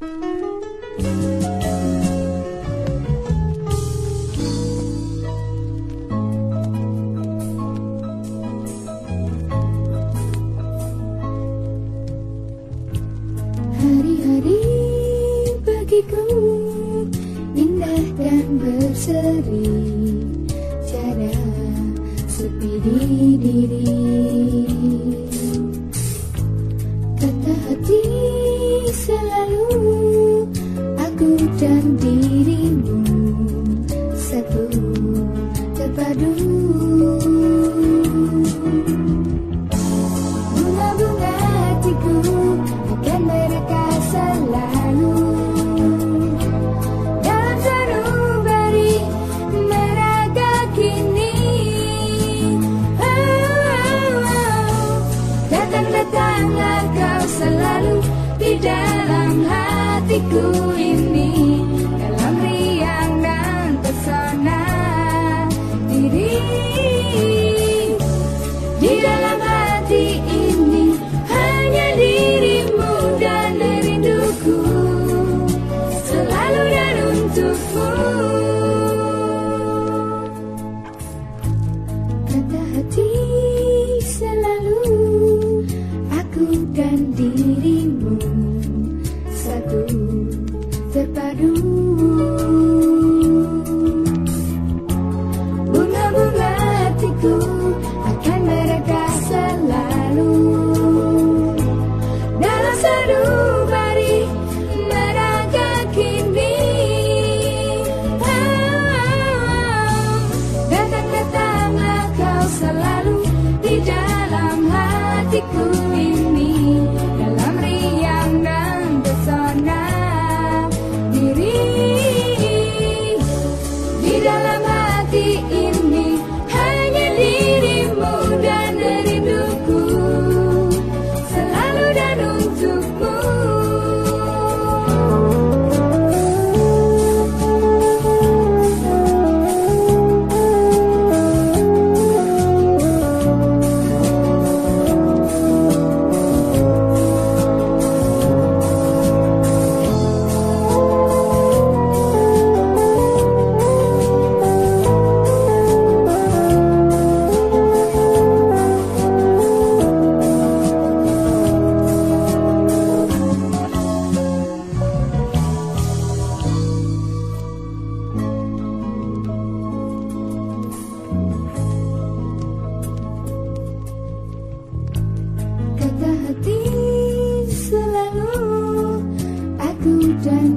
Hari-hari bagiku indah dan berseri, cara sepi di diri. hatiku ini dalam riang dan pesona. Diri di dalam hati ini hanya dirimu dan rinduku. Selalu dan untukmu.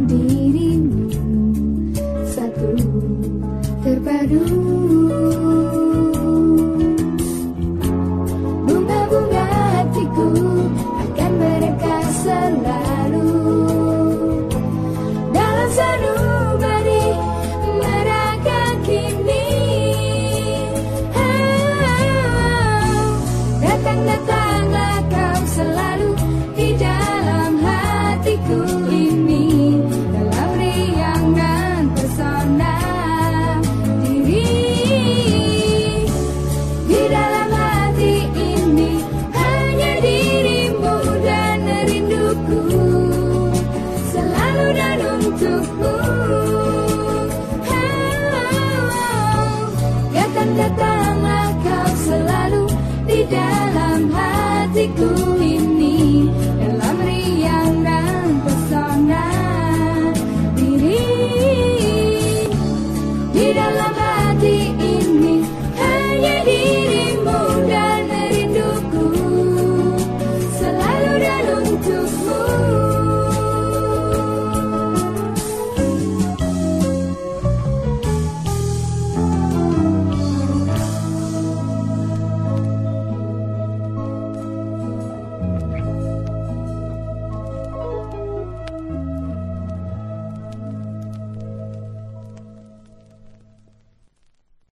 dirimu. Satu terpadu. Datang, datang.